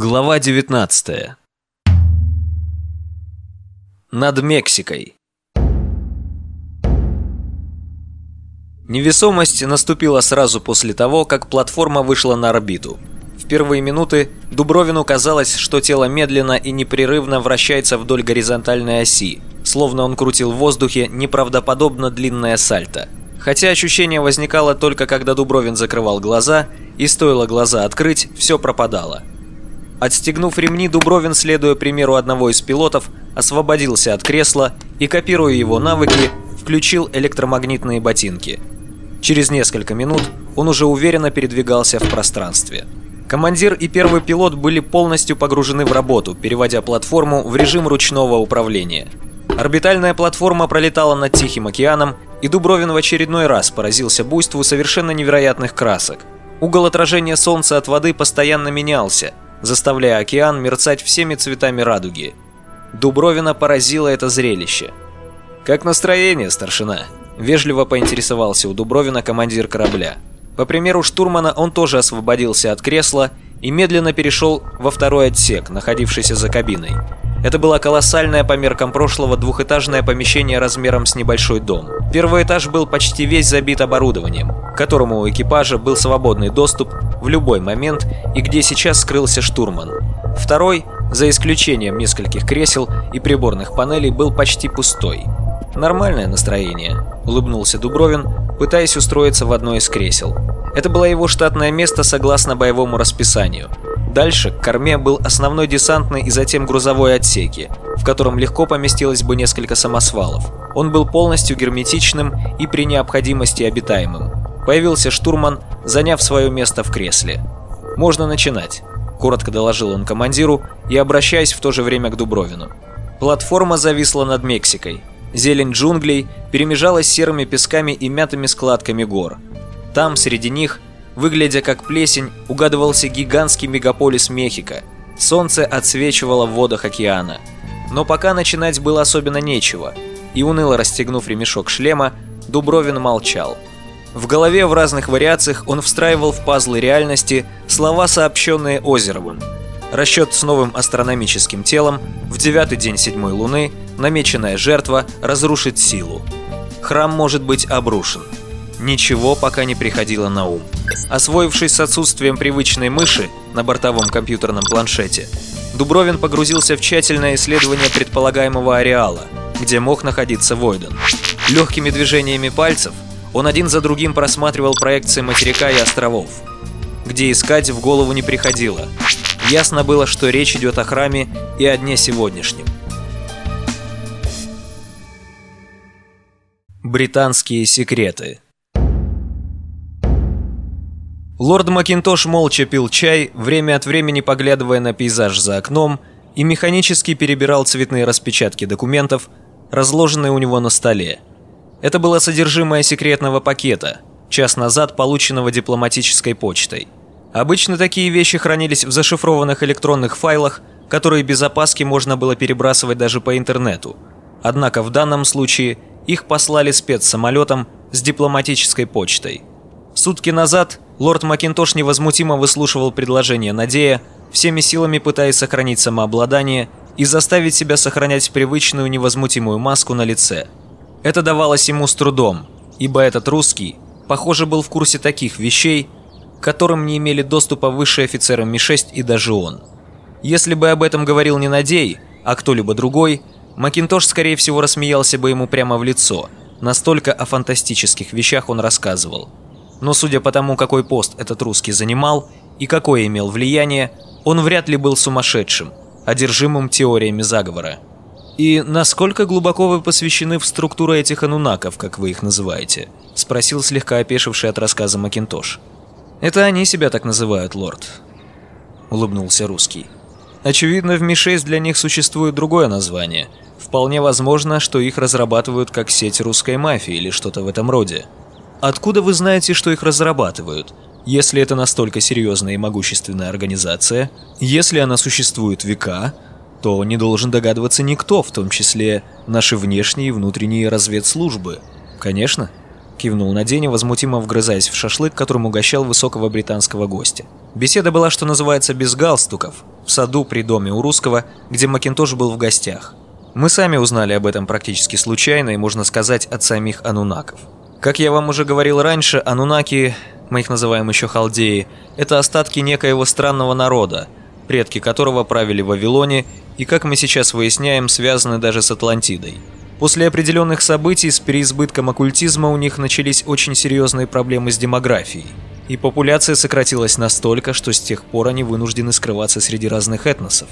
Глава 19 Над Мексикой Невесомость наступила сразу после того, как платформа вышла на орбиту. В первые минуты Дубровину казалось, что тело медленно и непрерывно вращается вдоль горизонтальной оси, словно он крутил в воздухе неправдоподобно длинное сальто. Хотя ощущение возникало только когда Дубровин закрывал глаза, и стоило глаза открыть, все пропадало. Отстегнув ремни, Дубровин, следуя примеру одного из пилотов, освободился от кресла и, копируя его навыки, включил электромагнитные ботинки. Через несколько минут он уже уверенно передвигался в пространстве. Командир и первый пилот были полностью погружены в работу, переводя платформу в режим ручного управления. Орбитальная платформа пролетала над Тихим океаном, и Дубровин в очередной раз поразился буйству совершенно невероятных красок. Угол отражения солнца от воды постоянно менялся, заставляя океан мерцать всеми цветами радуги. Дубровина поразило это зрелище. «Как настроение, старшина?» – вежливо поинтересовался у Дубровина командир корабля. По примеру штурмана он тоже освободился от кресла и медленно перешел во второй отсек, находившийся за кабиной. Это было колоссальное по меркам прошлого двухэтажное помещение размером с небольшой дом. Первый этаж был почти весь забит оборудованием, к которому у экипажа был свободный доступ в любой момент и где сейчас скрылся штурман. Второй, за исключением нескольких кресел и приборных панелей, был почти пустой. «Нормальное настроение», — улыбнулся Дубровин, пытаясь устроиться в одно из кресел. Это было его штатное место согласно боевому расписанию — Дальше к корме был основной десантный и затем грузовой отсеки, в котором легко поместилось бы несколько самосвалов. Он был полностью герметичным и при необходимости обитаемым. Появился штурман, заняв свое место в кресле. «Можно начинать», — коротко доложил он командиру и обращаясь в то же время к Дубровину. Платформа зависла над Мексикой. Зелень джунглей перемежалась серыми песками и мятыми складками гор. Там, среди них, Выглядя как плесень, угадывался гигантский мегаполис Мехико. Солнце отсвечивало в водах океана. Но пока начинать было особенно нечего, и уныло расстегнув ремешок шлема, Дубровин молчал. В голове в разных вариациях он встраивал в пазлы реальности слова, сообщенные Озеровым. Расчет с новым астрономическим телом в девятый день седьмой луны, намеченная жертва разрушит силу. Храм может быть обрушен. Ничего пока не приходило на ум. Освоившись с отсутствием привычной мыши на бортовом компьютерном планшете, Дубровин погрузился в тщательное исследование предполагаемого ареала, где мог находиться Войден. Легкими движениями пальцев он один за другим просматривал проекции материка и островов. Где искать в голову не приходило. Ясно было, что речь идет о храме и о дне сегодняшнем. Британские секреты Лорд Макинтош молча пил чай, время от времени поглядывая на пейзаж за окном, и механически перебирал цветные распечатки документов, разложенные у него на столе. Это было содержимое секретного пакета, час назад полученного дипломатической почтой. Обычно такие вещи хранились в зашифрованных электронных файлах, которые без опаски можно было перебрасывать даже по интернету. Однако в данном случае их послали спецсамолетом с дипломатической почтой. Сутки назад лорд Макинтош невозмутимо выслушивал предложение Надея, всеми силами пытаясь сохранить самообладание и заставить себя сохранять привычную невозмутимую маску на лице. Это давалось ему с трудом, ибо этот русский, похоже, был в курсе таких вещей, к которым не имели доступа высшие офицеры Ми-6 и даже он. Если бы об этом говорил не Надей, а кто-либо другой, Макинтош, скорее всего, рассмеялся бы ему прямо в лицо, настолько о фантастических вещах он рассказывал. Но судя по тому, какой пост этот русский занимал и какое имел влияние, он вряд ли был сумасшедшим, одержимым теориями заговора. «И насколько глубоко вы посвящены в структуру этих анунаков, как вы их называете?» – спросил слегка опешивший от рассказа Макинтош. «Это они себя так называют, лорд», – улыбнулся русский. «Очевидно, в Ми-6 для них существует другое название. Вполне возможно, что их разрабатывают как сеть русской мафии или что-то в этом роде». Откуда вы знаете, что их разрабатывают? Если это настолько серьезная и могущественная организация, если она существует века, то не должен догадываться никто, в том числе наши внешние и внутренние разведслужбы. Конечно, кивнул на день, возмутимо вгрызаясь в шашлык, которым угощал высокого британского гостя. Беседа была, что называется, без галстуков. в саду при доме у русского, где Макинтош был в гостях. Мы сами узнали об этом практически случайно и, можно сказать, от самих анунаков. Как я вам уже говорил раньше, анунаки, мы их называем еще халдеи, это остатки некоего странного народа, предки которого правили в Вавилоне и, как мы сейчас выясняем, связаны даже с Атлантидой. После определенных событий с переизбытком оккультизма у них начались очень серьезные проблемы с демографией. И популяция сократилась настолько, что с тех пор они вынуждены скрываться среди разных этносов,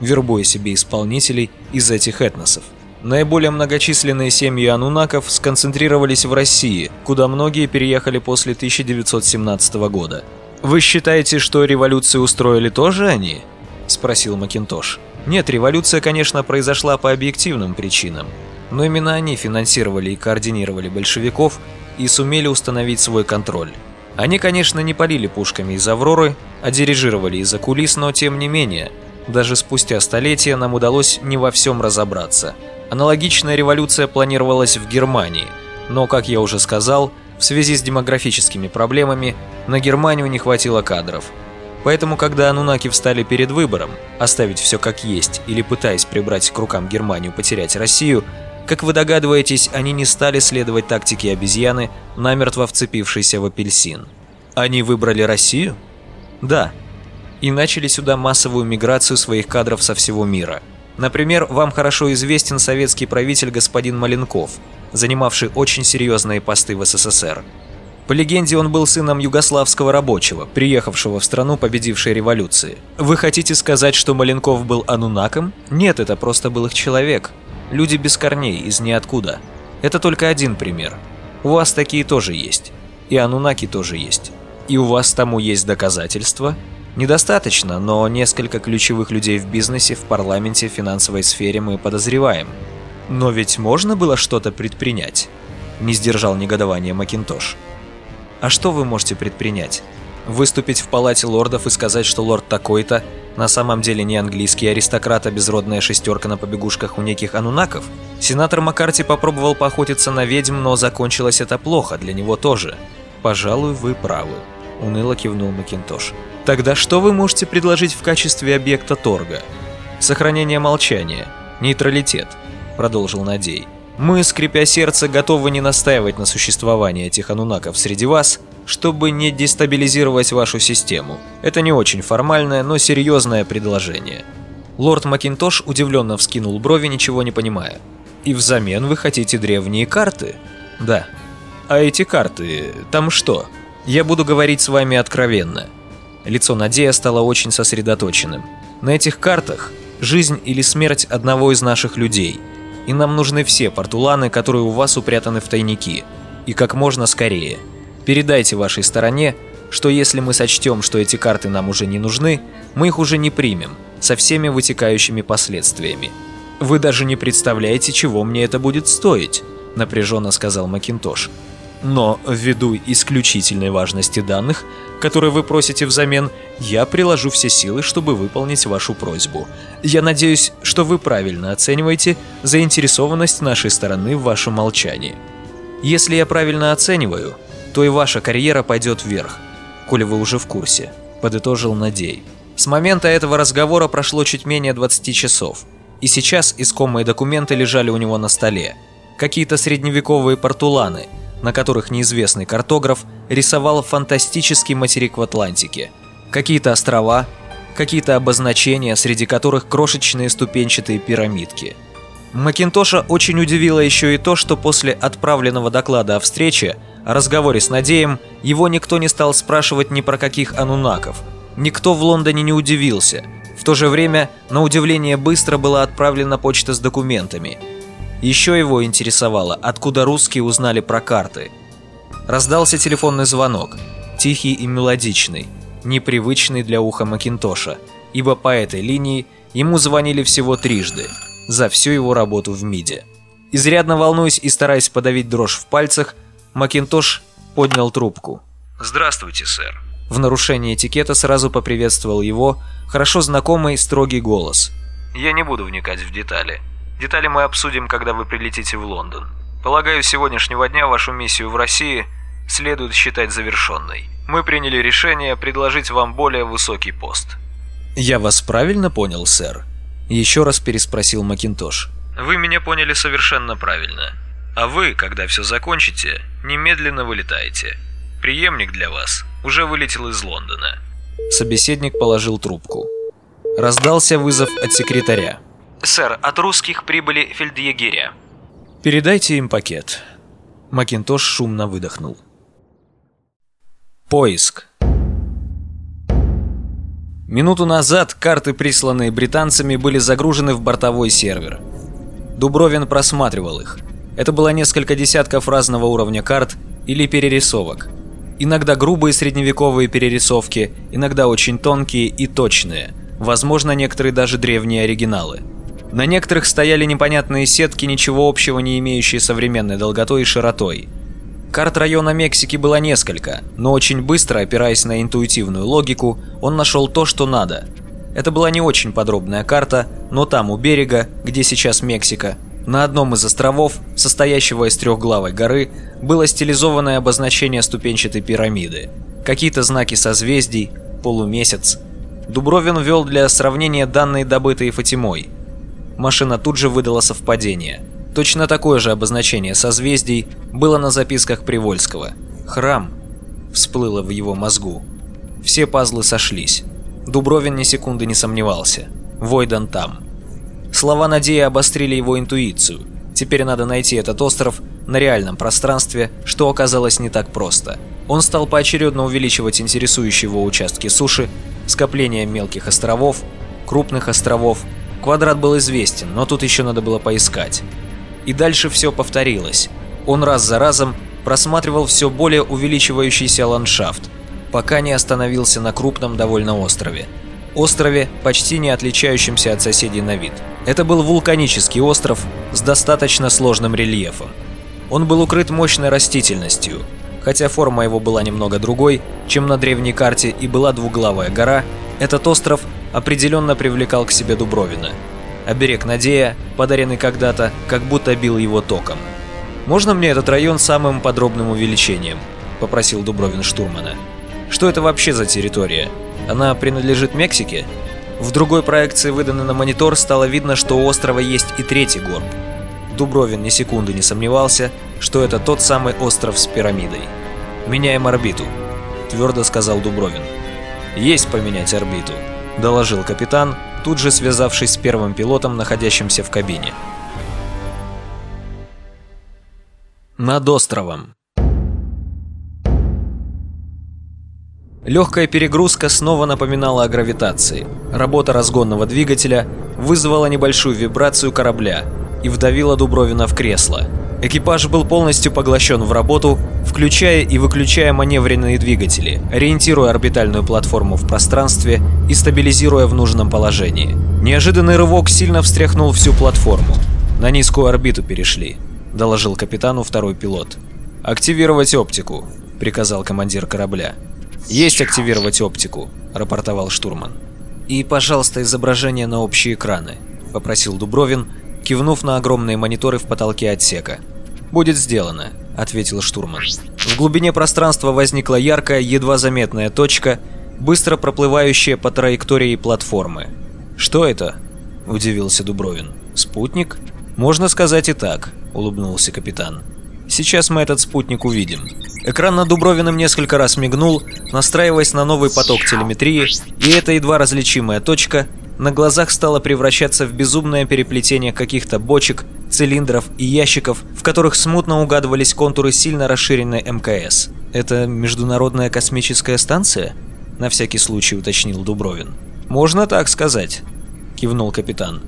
вербуя себе исполнителей из этих этносов. Наиболее многочисленные семьи анунаков сконцентрировались в России, куда многие переехали после 1917 года. «Вы считаете, что революцию устроили тоже они?» – спросил Макинтош. «Нет, революция, конечно, произошла по объективным причинам, но именно они финансировали и координировали большевиков и сумели установить свой контроль. Они, конечно, не полили пушками из «Авроры», а дирижировали из-за кулис, но тем не менее, даже спустя столетия нам удалось не во всем разобраться. Аналогичная революция планировалась в Германии, но, как я уже сказал, в связи с демографическими проблемами на Германию не хватило кадров. Поэтому, когда анунаки встали перед выбором, оставить все как есть или пытаясь прибрать к рукам Германию потерять Россию, как вы догадываетесь, они не стали следовать тактике обезьяны, намертво вцепившейся в апельсин. Они выбрали Россию? Да. И начали сюда массовую миграцию своих кадров со всего мира. Например, вам хорошо известен советский правитель господин Маленков, занимавший очень серьезные посты в СССР. По легенде, он был сыном югославского рабочего, приехавшего в страну победившей революции. Вы хотите сказать, что Маленков был анунаком? Нет, это просто был их человек. Люди без корней, из ниоткуда. Это только один пример. У вас такие тоже есть. И анунаки тоже есть. И у вас тому есть доказательства? Недостаточно, но несколько ключевых людей в бизнесе, в парламенте, в финансовой сфере мы подозреваем. Но ведь можно было что-то предпринять? Не сдержал негодования Макинтош. А что вы можете предпринять? Выступить в палате лордов и сказать, что лорд такой-то на самом деле не английский аристократ, а безродная шестерка на побегушках у неких анунаков? Сенатор Маккарти попробовал поохотиться на ведьм, но закончилось это плохо, для него тоже. Пожалуй, вы правы. Уныло кивнул Макинтош. Тогда что вы можете предложить в качестве объекта торга? Сохранение молчания, нейтралитет, продолжил Надей. Мы, скрипя сердце, готовы не настаивать на существовании этих анунаков среди вас, чтобы не дестабилизировать вашу систему. Это не очень формальное, но серьезное предложение. Лорд Макинтош удивленно вскинул брови, ничего не понимая. И взамен вы хотите древние карты? Да. А эти карты, там что? Я буду говорить с вами откровенно. Лицо Надея стало очень сосредоточенным. На этих картах жизнь или смерть одного из наших людей – и нам нужны все портуланы, которые у вас упрятаны в тайники. И как можно скорее. Передайте вашей стороне, что если мы сочтем, что эти карты нам уже не нужны, мы их уже не примем, со всеми вытекающими последствиями. Вы даже не представляете, чего мне это будет стоить, напряженно сказал Макинтош. Но ввиду исключительной важности данных, которые вы просите взамен, я приложу все силы, чтобы выполнить вашу просьбу. Я надеюсь, что вы правильно оцениваете заинтересованность нашей стороны в вашем молчании. Если я правильно оцениваю, то и ваша карьера пойдет вверх, коли вы уже в курсе», – подытожил Надей. С момента этого разговора прошло чуть менее 20 часов, и сейчас искомые документы лежали у него на столе. Какие-то средневековые портуланы – на которых неизвестный картограф рисовал фантастический материк в Атлантике. Какие-то острова, какие-то обозначения, среди которых крошечные ступенчатые пирамидки. Макинтоша очень удивило еще и то, что после отправленного доклада о встрече, о разговоре с Надеем, его никто не стал спрашивать ни про каких анунаков. Никто в Лондоне не удивился. В то же время, на удивление быстро была отправлена почта с документами – еще его интересовало, откуда русские узнали про карты. Раздался телефонный звонок, тихий и мелодичный, непривычный для уха Макинтоша, ибо по этой линии ему звонили всего трижды, за всю его работу в МИДе. Изрядно волнуясь и стараясь подавить дрожь в пальцах, Макинтош поднял трубку. «Здравствуйте, сэр». В нарушении этикета сразу поприветствовал его хорошо знакомый строгий голос. «Я не буду вникать в детали. Детали мы обсудим, когда вы прилетите в Лондон. Полагаю, с сегодняшнего дня вашу миссию в России следует считать завершенной. Мы приняли решение предложить вам более высокий пост». «Я вас правильно понял, сэр?» Еще раз переспросил Макинтош. «Вы меня поняли совершенно правильно. А вы, когда все закончите, немедленно вылетаете. Приемник для вас уже вылетел из Лондона». Собеседник положил трубку. Раздался вызов от секретаря. «Сэр, от русских прибыли фельдъегеря». «Передайте им пакет». Макинтош шумно выдохнул. Поиск. Минуту назад карты, присланные британцами, были загружены в бортовой сервер. Дубровин просматривал их. Это было несколько десятков разного уровня карт или перерисовок. Иногда грубые средневековые перерисовки, иногда очень тонкие и точные, возможно, некоторые даже древние оригиналы. На некоторых стояли непонятные сетки, ничего общего не имеющие современной долготой и широтой. Карт района Мексики было несколько, но очень быстро, опираясь на интуитивную логику, он нашел то, что надо. Это была не очень подробная карта, но там, у берега, где сейчас Мексика, на одном из островов, состоящего из трехглавой горы, было стилизованное обозначение ступенчатой пирамиды. Какие-то знаки созвездий, полумесяц. Дубровин ввел для сравнения данные, добытые Фатимой. Машина тут же выдала совпадение. Точно такое же обозначение созвездий было на записках Привольского. «Храм» всплыло в его мозгу. Все пазлы сошлись. Дубровин ни секунды не сомневался. Войдан там. Слова Надеи обострили его интуицию. Теперь надо найти этот остров на реальном пространстве, что оказалось не так просто. Он стал поочередно увеличивать интересующие его участки суши, скопление мелких островов, крупных островов. Квадрат был известен, но тут еще надо было поискать. И дальше все повторилось. Он раз за разом просматривал все более увеличивающийся ландшафт, пока не остановился на крупном довольно острове. Острове, почти не отличающемся от соседей на вид. Это был вулканический остров с достаточно сложным рельефом. Он был укрыт мощной растительностью, хотя форма его была немного другой, чем на древней карте и была двуглавая гора, этот остров определенно привлекал к себе Дубровина. Оберег Надея, подаренный когда-то, как будто бил его током. «Можно мне этот район самым подробным увеличением?» – попросил Дубровин штурмана. «Что это вообще за территория? Она принадлежит Мексике?» В другой проекции, выданной на монитор, стало видно, что у острова есть и третий горб. Дубровин ни секунды не сомневался, что это тот самый остров с пирамидой. «Меняем орбиту», – твердо сказал Дубровин. «Есть поменять орбиту», – доложил капитан, тут же связавшись с первым пилотом, находящимся в кабине. Над островом. Легкая перегрузка снова напоминала о гравитации. Работа разгонного двигателя вызвала небольшую вибрацию корабля и вдавила Дубровина в кресло. Экипаж был полностью поглощен в работу, включая и выключая маневренные двигатели, ориентируя орбитальную платформу в пространстве и стабилизируя в нужном положении. Неожиданный рывок сильно встряхнул всю платформу. «На низкую орбиту перешли», — доложил капитану второй пилот. «Активировать оптику», — приказал командир корабля. «Есть активировать оптику», — рапортовал штурман. «И, пожалуйста, изображение на общие экраны», — попросил Дубровин, кивнув на огромные мониторы в потолке отсека. «Будет сделано», — ответил штурман. В глубине пространства возникла яркая, едва заметная точка, быстро проплывающая по траектории платформы. «Что это?» – удивился Дубровин. «Спутник?» «Можно сказать и так», – улыбнулся капитан. «Сейчас мы этот спутник увидим». Экран над Дубровиным несколько раз мигнул, настраиваясь на новый поток телеметрии, и эта едва различимая точка на глазах стала превращаться в безумное переплетение каких-то бочек, цилиндров и ящиков, в которых смутно угадывались контуры сильно расширенной МКС. «Это Международная космическая станция?» – на всякий случай уточнил Дубровин. «Можно так сказать», – кивнул капитан.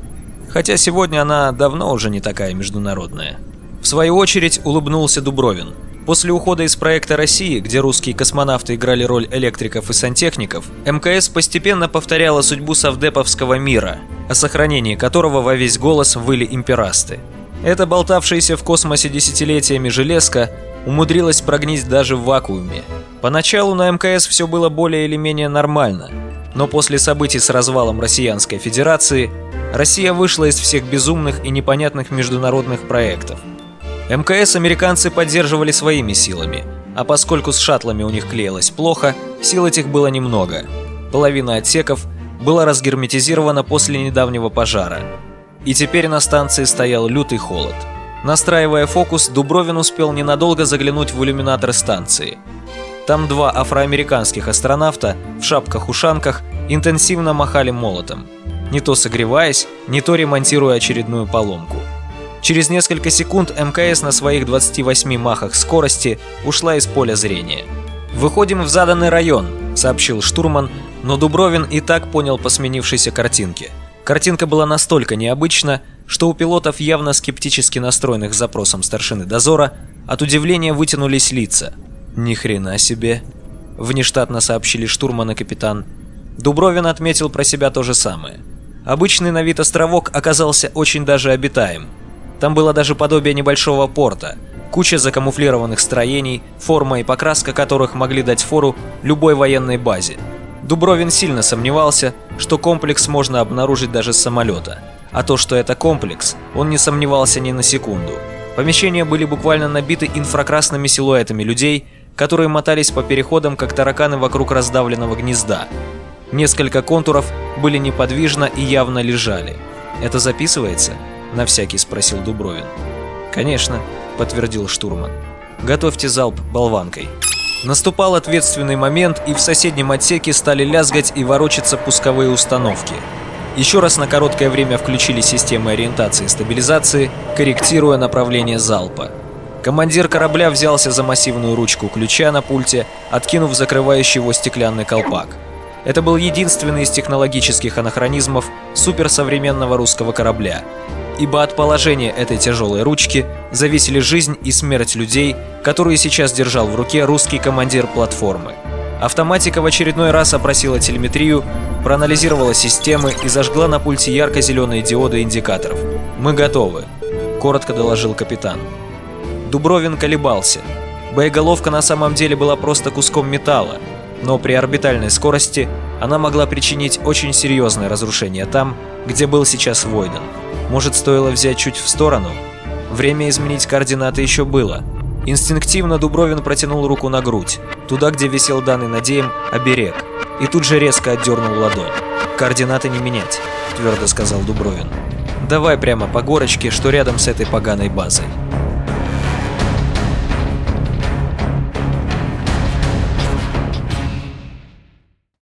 «Хотя сегодня она давно уже не такая международная». В свою очередь улыбнулся Дубровин – После ухода из проекта России, где русские космонавты играли роль электриков и сантехников, мкс постепенно повторяла судьбу совдеповского мира, о сохранении которого во весь голос выли имперасты. Эта болтавшаяся в космосе десятилетиями железка умудрилась прогнить даже в вакууме. Поначалу на МКС все было более или менее нормально, но после событий с развалом Россиянской Федерации Россия вышла из всех безумных и непонятных международных проектов – МКС американцы поддерживали своими силами, а поскольку с шаттлами у них клеилось плохо, сил этих было немного. Половина отсеков была разгерметизирована после недавнего пожара. И теперь на станции стоял лютый холод. Настраивая фокус, Дубровин успел ненадолго заглянуть в иллюминатор станции. Там два афроамериканских астронавта в шапках-ушанках интенсивно махали молотом, не то согреваясь, не то ремонтируя очередную поломку. Через несколько секунд МКС на своих 28 махах скорости ушла из поля зрения. «Выходим в заданный район», — сообщил штурман, но Дубровин и так понял по сменившейся картинке. Картинка была настолько необычна, что у пилотов, явно скептически настроенных запросом старшины дозора, от удивления вытянулись лица. «Ни хрена себе!» — внештатно сообщили штурман и капитан. Дубровин отметил про себя то же самое. Обычный на вид островок оказался очень даже обитаем — там было даже подобие небольшого порта, куча закамуфлированных строений, форма и покраска которых могли дать фору любой военной базе. Дубровин сильно сомневался, что комплекс можно обнаружить даже с самолета. А то, что это комплекс, он не сомневался ни на секунду. Помещения были буквально набиты инфракрасными силуэтами людей, которые мотались по переходам, как тараканы вокруг раздавленного гнезда. Несколько контуров были неподвижно и явно лежали. Это записывается? — на всякий спросил Дубровин. «Конечно», — подтвердил штурман. «Готовьте залп болванкой». Наступал ответственный момент, и в соседнем отсеке стали лязгать и ворочаться пусковые установки. Еще раз на короткое время включили системы ориентации и стабилизации, корректируя направление залпа. Командир корабля взялся за массивную ручку ключа на пульте, откинув закрывающий его стеклянный колпак. Это был единственный из технологических анахронизмов суперсовременного русского корабля, ибо от положения этой тяжелой ручки зависели жизнь и смерть людей, которые сейчас держал в руке русский командир платформы. Автоматика в очередной раз опросила телеметрию, проанализировала системы и зажгла на пульте ярко-зеленые диоды индикаторов. «Мы готовы», — коротко доложил капитан. Дубровин колебался. Боеголовка на самом деле была просто куском металла, но при орбитальной скорости она могла причинить очень серьезное разрушение там, где был сейчас Войден. Может, стоило взять чуть в сторону? Время изменить координаты еще было. Инстинктивно Дубровин протянул руку на грудь, туда, где висел данный Надеем оберег, и тут же резко отдернул ладонь. «Координаты не менять», — твердо сказал Дубровин. «Давай прямо по горочке, что рядом с этой поганой базой».